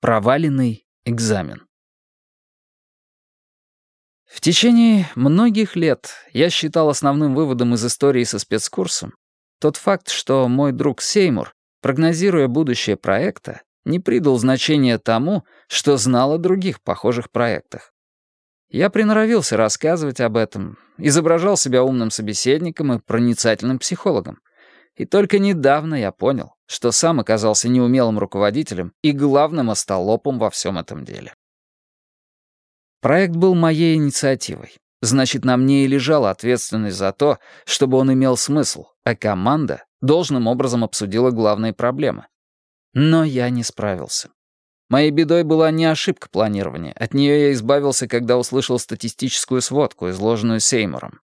Проваленный экзамен. В течение многих лет я считал основным выводом из истории со спецкурсом тот факт, что мой друг Сеймур, прогнозируя будущее проекта, не придал значения тому, что знал о других похожих проектах. Я приноровился рассказывать об этом, изображал себя умным собеседником и проницательным психологом. И только недавно я понял, что сам оказался неумелым руководителем и главным остолопом во всем этом деле. Проект был моей инициативой. Значит, на мне и лежала ответственность за то, чтобы он имел смысл, а команда должным образом обсудила главные проблемы. Но я не справился. Моей бедой была не ошибка планирования. От нее я избавился, когда услышал статистическую сводку, изложенную Сеймуром.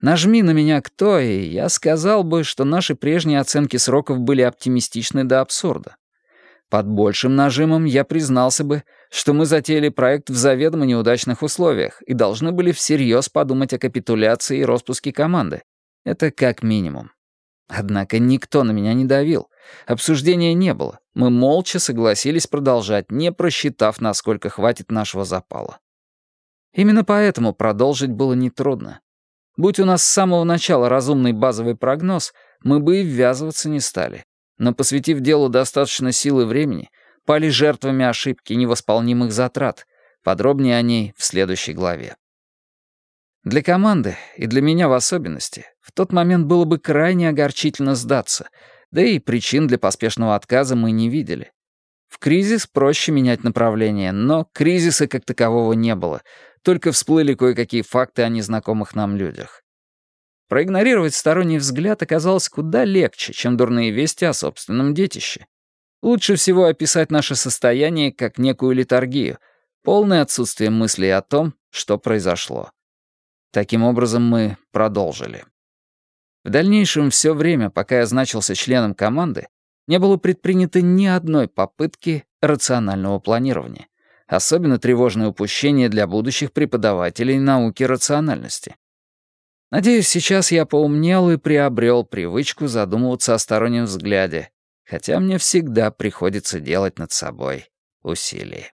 Нажми на меня кто, и я сказал бы, что наши прежние оценки сроков были оптимистичны до абсурда. Под большим нажимом я признался бы, что мы затеяли проект в заведомо неудачных условиях и должны были всерьез подумать о капитуляции и распуске команды. Это как минимум. Однако никто на меня не давил. Обсуждения не было. Мы молча согласились продолжать, не просчитав, насколько хватит нашего запала. Именно поэтому продолжить было нетрудно. Будь у нас с самого начала разумный базовый прогноз, мы бы и ввязываться не стали. Но посвятив делу достаточно сил и времени, пали жертвами ошибки невосполнимых затрат. Подробнее о ней в следующей главе. Для команды, и для меня в особенности, в тот момент было бы крайне огорчительно сдаться, да и причин для поспешного отказа мы не видели. В кризис проще менять направление, но кризиса как такового не было, только всплыли кое-какие факты о незнакомых нам людях. Проигнорировать сторонний взгляд оказалось куда легче, чем дурные вести о собственном детище. Лучше всего описать наше состояние как некую литургию, полное отсутствие мыслей о том, что произошло. Таким образом, мы продолжили. В дальнейшем все время, пока я значился членом команды, не было предпринято ни одной попытки рационального планирования. Особенно тревожное упущение для будущих преподавателей науки рациональности. Надеюсь, сейчас я поумнел и приобрел привычку задумываться о стороннем взгляде, хотя мне всегда приходится делать над собой усилия.